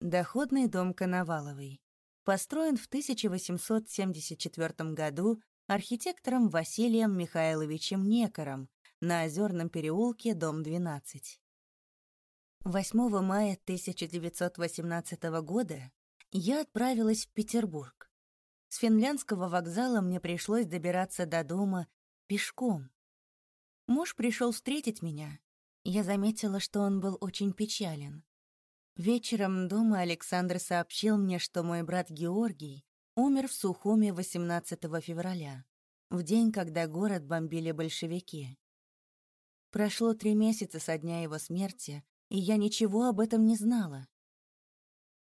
Доходный дом Коноваловой. Построен в 1874 году архитектором Василием Михайловичем Некором на Озерном переулке, дом 12. 8 мая 1918 года я отправилась в Петербург. С финляндского вокзала мне пришлось добираться до дома пешком. Муж пришел встретить меня. Я заметила, что он был очень печален. Вечером дома Александр сообщил мне, что мой брат Георгий умер в Сухуме 18 февраля, в день, когда город бомбили большевики. Прошло три месяца со дня его смерти, и я ничего об этом не знала.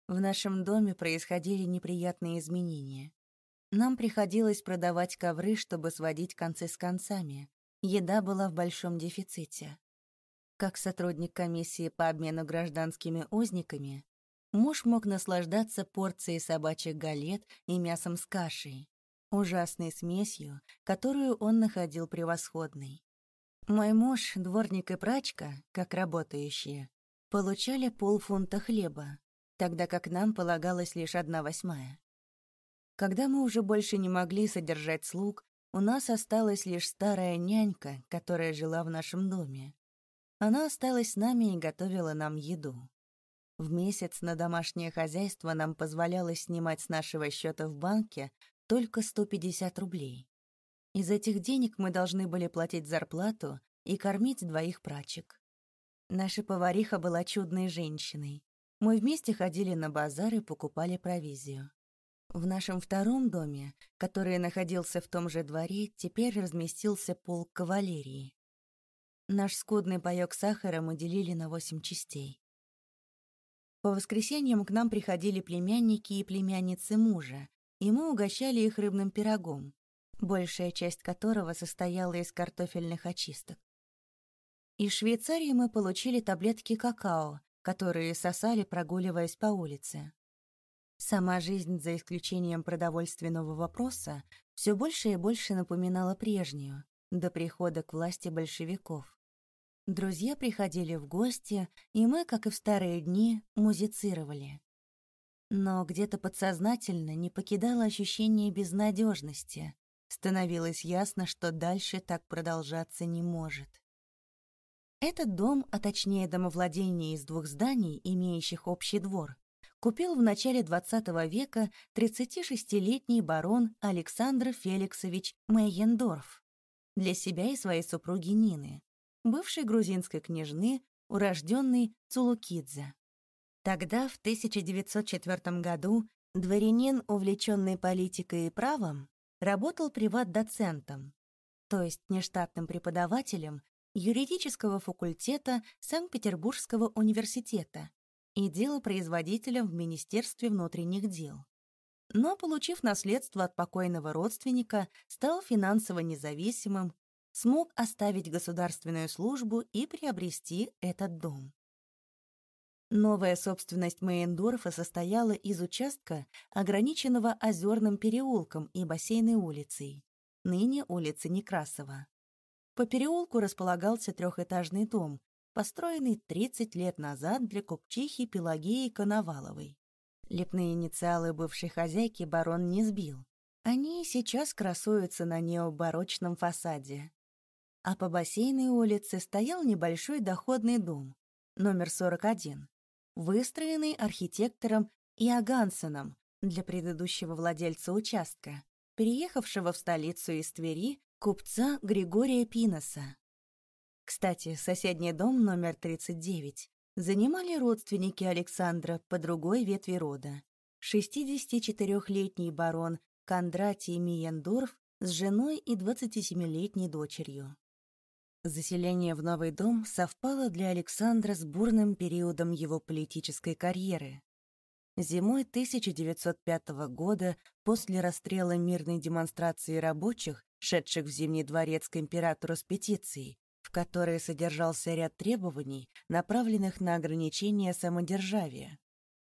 В нашем доме происходили неприятные изменения. Нам приходилось продавать ковры, чтобы сводить концы с концами. Еда была в большом дефиците. Как сотрудник комиссии по обмену гражданскими узниками, муж мог наслаждаться порцией собачьих галет и мясом с кашей, ужасной смесью, которую он находил превосходной. Мой муж, дворник и прачка, как работающие, получали полфунта хлеба, тогда как нам полагалась лишь одна восьмая. Когда мы уже больше не могли содержать слуг, у нас осталась лишь старая нянька, которая жила в нашем доме. Она осталась с нами и готовила нам еду. В месяц на домашнее хозяйство нам позволялось снимать с нашего счета в банке только 150 рублей. Из этих денег мы должны были платить зарплату и кормить двоих прачек. Наша повариха была чудной женщиной. Мы вместе ходили на базар и покупали провизию. В нашем втором доме, который находился в том же дворе, теперь разместился полк кавалерии. Наш скудный паёк сахара мы делили на восемь частей. По воскресеньям к нам приходили племянники и племянницы мужа, и мы угощали их рыбным пирогом, большая часть которого состояла из картофельных очисток. Из Швейцарии мы получили таблетки какао, которые сосали, прогуливаясь по улице. Сама жизнь, за исключением продовольственного вопроса, все больше и больше напоминала прежнюю, до прихода к власти большевиков. Друзья приходили в гости, и мы, как и в старые дни, музицировали. Но где-то подсознательно не покидало ощущение безнадежности. Становилось ясно, что дальше так продолжаться не может. Этот дом, а точнее домовладение из двух зданий, имеющих общий двор, купил в начале XX века 36-летний барон Александр Феликсович Мейендорф для себя и своей супруги Нины, бывшей грузинской княжны, урожденной Цулукидзе. Тогда, в 1904 году, дворянин, увлеченный политикой и правом, работал приват-доцентом, то есть нештатным преподавателем юридического факультета Санкт-Петербургского университета и делопроизводителем в Министерстве внутренних дел. Но, получив наследство от покойного родственника, стал финансово независимым, смог оставить государственную службу и приобрести этот дом. Новая собственность Мейендорфа состояла из участка, ограниченного Озерным переулком и Бассейной улицей, ныне улицы Некрасова. По переулку располагался трехэтажный дом, построенный 30 лет назад для купчихи Пелагеи Коноваловой. Лепные инициалы бывшей хозяйки барон не сбил. Они сейчас красуются на необорочном фасаде. А по бассейной улице стоял небольшой доходный дом, номер 41, выстроенный архитектором Иогансеном для предыдущего владельца участка, переехавшего в столицу из Твери купца Григория Пиноса. Кстати, соседний дом номер 39 занимали родственники Александра по другой ветви рода. 64-летний барон Кондратий Миендорф с женой и 27-летней дочерью. Заселение в новый дом совпало для Александра с бурным периодом его политической карьеры. Зимой 1905 года, после расстрела мирной демонстрации рабочих, шедших в Зимний дворец к императору с петицией, в которой содержался ряд требований, направленных на ограничение самодержавия.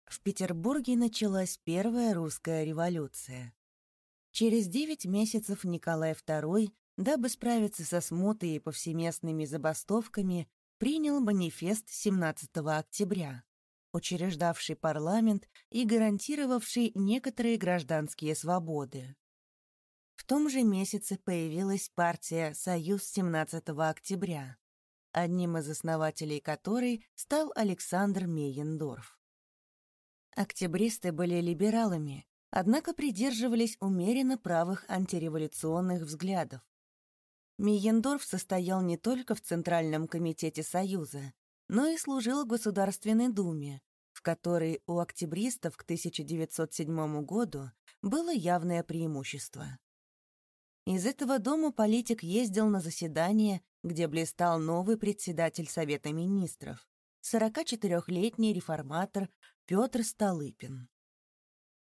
В Петербурге началась Первая русская революция. Через девять месяцев Николай II, дабы справиться со смутой и повсеместными забастовками, принял манифест 17 октября, учреждавший парламент и гарантировавший некоторые гражданские свободы. В том же месяце появилась партия «Союз 17 октября», одним из основателей которой стал Александр Мейендорф. Октябристы были либералами, однако придерживались умеренно правых антиреволюционных взглядов. Мейендорф состоял не только в Центральном комитете Союза, но и служил в Государственной Думе, в которой у октябристов к 1907 году было явное преимущество. Из этого дома политик ездил на заседания, где блистал новый председатель Совета министров, 44-летний реформатор Петр Столыпин.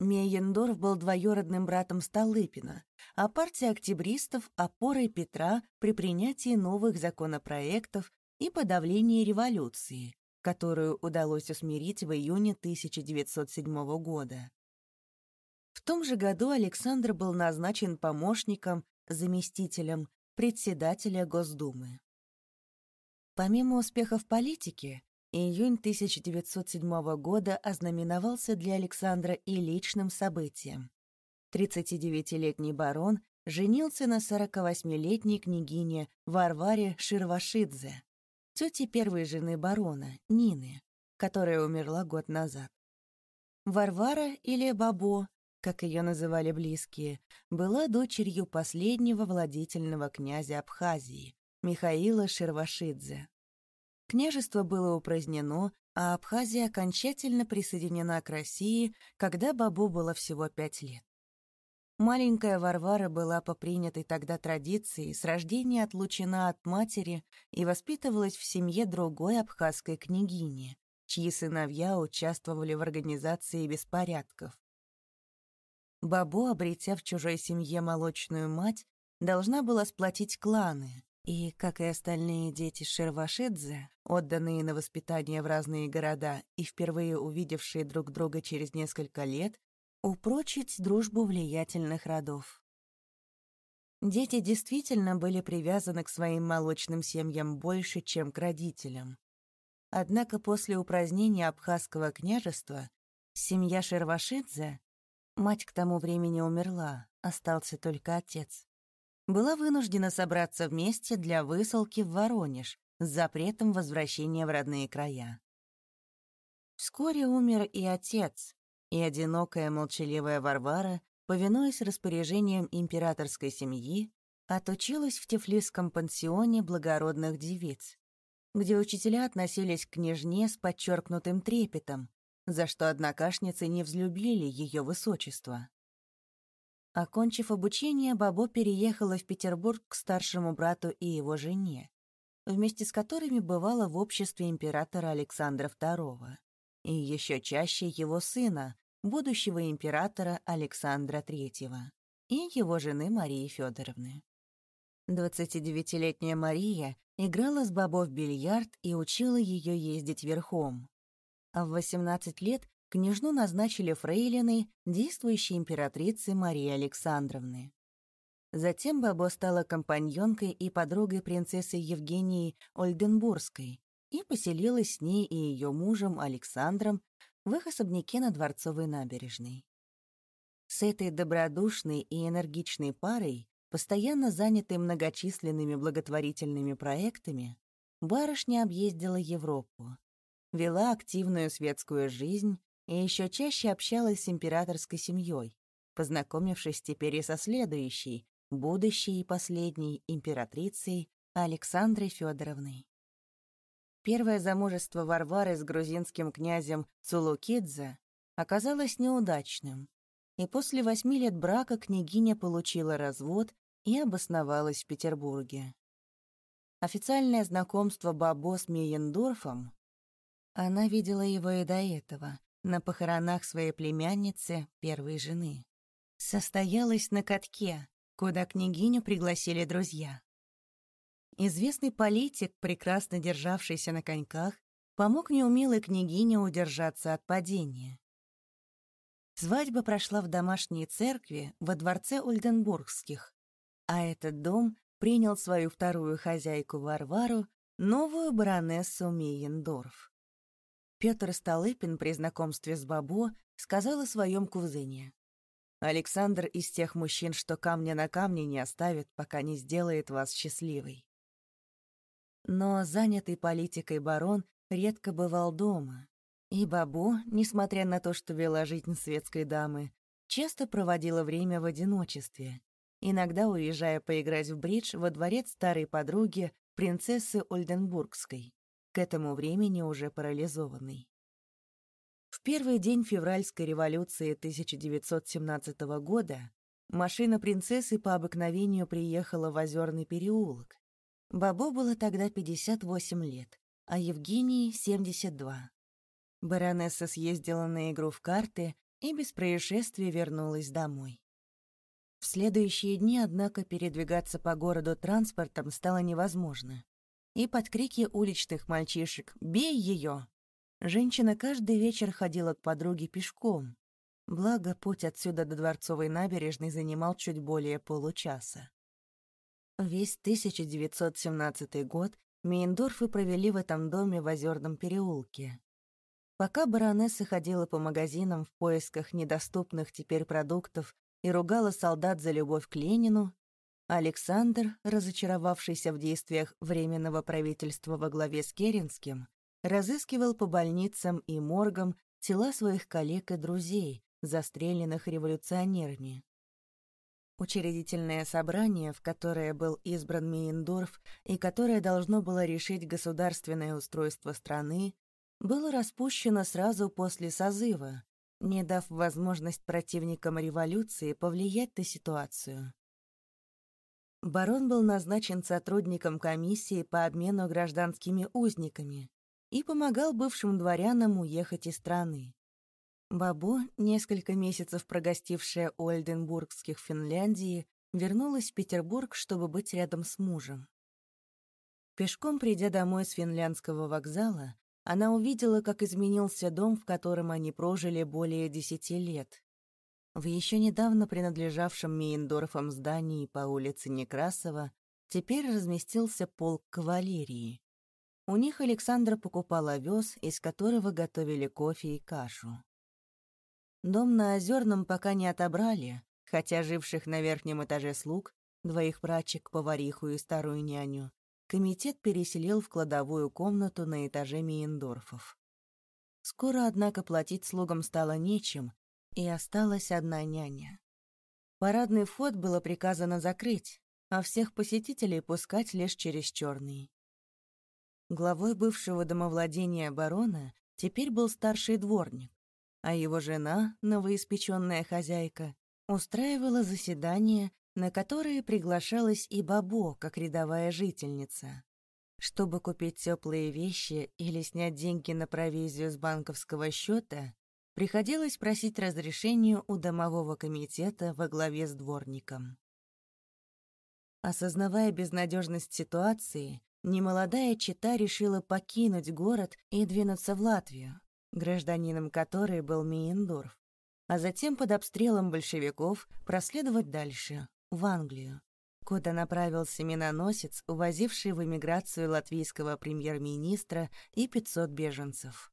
Мейендорф был двоюродным братом Столыпина, а партия октябристов — опорой Петра при принятии новых законопроектов и подавлении революции, которую удалось усмирить в июне 1907 года. В том же году Александр был назначен помощником, заместителем председателя Госдумы. Помимо успехов политике, июнь 1907 года ознаменовался для Александра и личным событием. 39-летний барон женился на 48-летней княгине Варваре Ширвашидзе, тете первой жены барона, Нины, которая умерла год назад. Варвара или Бабо как ее называли близкие, была дочерью последнего владетельного князя Абхазии, Михаила Шервашидзе. Княжество было упразднено, а Абхазия окончательно присоединена к России, когда Бабу было всего пять лет. Маленькая Варвара была по принятой тогда традиции с рождения отлучена от матери и воспитывалась в семье другой абхазской княгини, чьи сыновья участвовали в организации беспорядков. Бабо, обретя в чужой семье молочную мать, должна была сплотить кланы, и, как и остальные дети Шервашидзе, отданные на воспитание в разные города и впервые увидевшие друг друга через несколько лет, упрочить дружбу влиятельных родов. Дети действительно были привязаны к своим молочным семьям больше, чем к родителям. Однако после упразднения Абхазского княжества семья Шервашидзе Мать к тому времени умерла, остался только отец. Была вынуждена собраться вместе для высылки в Воронеж с запретом возвращения в родные края. Вскоре умер и отец, и одинокая молчаливая Варвара, повинуясь распоряжениям императорской семьи, отучилась в Тифлисском пансионе благородных девиц, где учителя относились к княжне с подчеркнутым трепетом, за что однокашницы не взлюбили ее высочество. Окончив обучение, Бабо переехала в Петербург к старшему брату и его жене, вместе с которыми бывала в обществе императора Александра II и еще чаще его сына, будущего императора Александра III и его жены Марии Федоровны. 29-летняя Мария играла с Бабо в бильярд и учила ее ездить верхом, а в 18 лет княжну назначили фрейлиной действующей императрицы Марии Александровны. Затем Бабо стала компаньонкой и подругой принцессы Евгении Ольденбургской и поселилась с ней и ее мужем Александром в их особняке на Дворцовой набережной. С этой добродушной и энергичной парой, постоянно занятой многочисленными благотворительными проектами, барышня объездила Европу, вела активную светскую жизнь и еще чаще общалась с императорской семьей, познакомившись теперь и со следующей, будущей и последней императрицей Александрой Федоровной. Первое замужество Варвары с грузинским князем Цулукидзе оказалось неудачным, и после восьми лет брака княгиня получила развод и обосновалась в Петербурге. Официальное знакомство Бабо с Мейендорфом она видела его и до этого, на похоронах своей племянницы, первой жены. Состоялась на катке, куда княгиню пригласили друзья. Известный политик, прекрасно державшийся на коньках, помог неумелой княгине удержаться от падения. Свадьба прошла в домашней церкви во дворце Ольденбургских, а этот дом принял свою вторую хозяйку Варвару, новую баронессу Мейендорф. Петр Столыпин при знакомстве с Бабо сказал о своем кузене. «Александр из тех мужчин, что камня на камне не оставит, пока не сделает вас счастливой». Но занятый политикой барон редко бывал дома, и Бабо, несмотря на то, что вела жизнь светской дамы, часто проводила время в одиночестве, иногда уезжая поиграть в бридж во дворец старой подруги, принцессы Ольденбургской, к этому времени уже парализованной. В первый день февральской революции 1917 года машина принцессы по обыкновению приехала в Озерный переулок. Бабо было тогда 58 лет, а Евгении — 72. Баронесса съездила на игру в карты и без происшествий вернулась домой. В следующие дни, однако, передвигаться по городу транспортом стало невозможно. И под крики уличных мальчишек «Бей ее!» женщина каждый вечер ходила к подруге пешком. Благо, путь отсюда до Дворцовой набережной занимал чуть более получаса. Весь 1917 год Мейндорфы провели в этом доме в Озерном переулке. Пока баронесса ходила по магазинам в поисках недоступных теперь продуктов и ругала солдат за любовь к Ленину, Александр, разочаровавшийся в действиях Временного правительства во главе с Керенским, разыскивал по больницам и моргам тела своих коллег и друзей, застреленных революционерами. Учредительное собрание, в которое был избран Мейндорф и которое должно было решить государственное устройство страны, было распущено сразу после созыва, не дав возможность противникам революции повлиять на ситуацию. Барон был назначен сотрудником комиссии по обмену гражданскими узниками и помогал бывшим дворянам уехать из страны. Бабо, несколько месяцев прогостившая у Ольденбургских Финляндии, вернулась в Петербург, чтобы быть рядом с мужем. Пешком придя домой с финляндского вокзала, она увидела, как изменился дом, в котором они прожили более десяти лет. В еще недавно принадлежавшем Мейндорфам здании по улице Некрасова теперь разместился полк кавалерии. У них Александра покупал овес, из которого готовили кофе и кашу. Дом на Озерном пока не отобрали, хотя живших на верхнем этаже слуг, двоих прачек, повариху и старую няню, комитет переселил в кладовую комнату на этаже Миендорфов. Скоро, однако, платить слугам стало нечем, и осталась одна няня. Парадный вход было приказано закрыть, а всех посетителей пускать лишь через черный. Главой бывшего домовладения барона теперь был старший дворник, а его жена, новоиспеченная хозяйка, устраивала заседания на которые приглашалась и Бабо, как рядовая жительница. Чтобы купить теплые вещи или снять деньги на провизию с банковского счета, приходилось просить разрешения у домового комитета во главе с дворником. Осознавая безнадежность ситуации, немолодая чита решила покинуть город и двинуться в Латвию, гражданином которой был Миендорф, а затем под обстрелом большевиков проследовать дальше, в Англию, куда направился миноносец, увозивший в эмиграцию латвийского премьер-министра и 500 беженцев.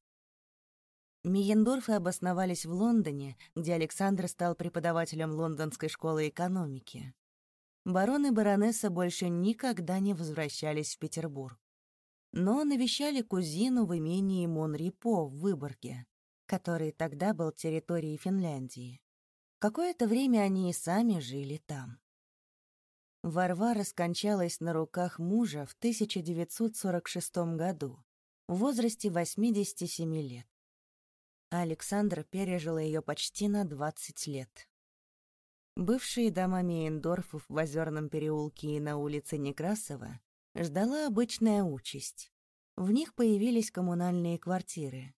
Миендорфы обосновались в Лондоне, где Александр стал преподавателем Лондонской школы экономики. Барон и баронесса больше никогда не возвращались в Петербург. Но навещали кузину в имении Монрипо в Выборге, который тогда был территорией Финляндии. Какое-то время они и сами жили там. Варвара скончалась на руках мужа в 1946 году, в возрасте 87 лет. Александр пережил ее почти на 20 лет. Бывшие дома Мейндорфов в Озерном переулке и на улице Некрасова ждала обычная участь. В них появились коммунальные квартиры.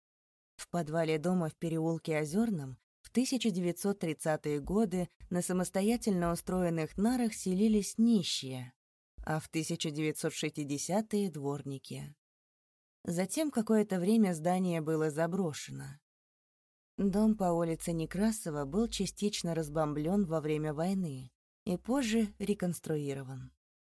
В подвале дома в переулке Озерном в 1930-е годы на самостоятельно устроенных нарах селились нищие, а в 1960-е — дворники. Затем какое-то время здание было заброшено. Дом по улице Некрасова был частично разбомблен во время войны и позже реконструирован.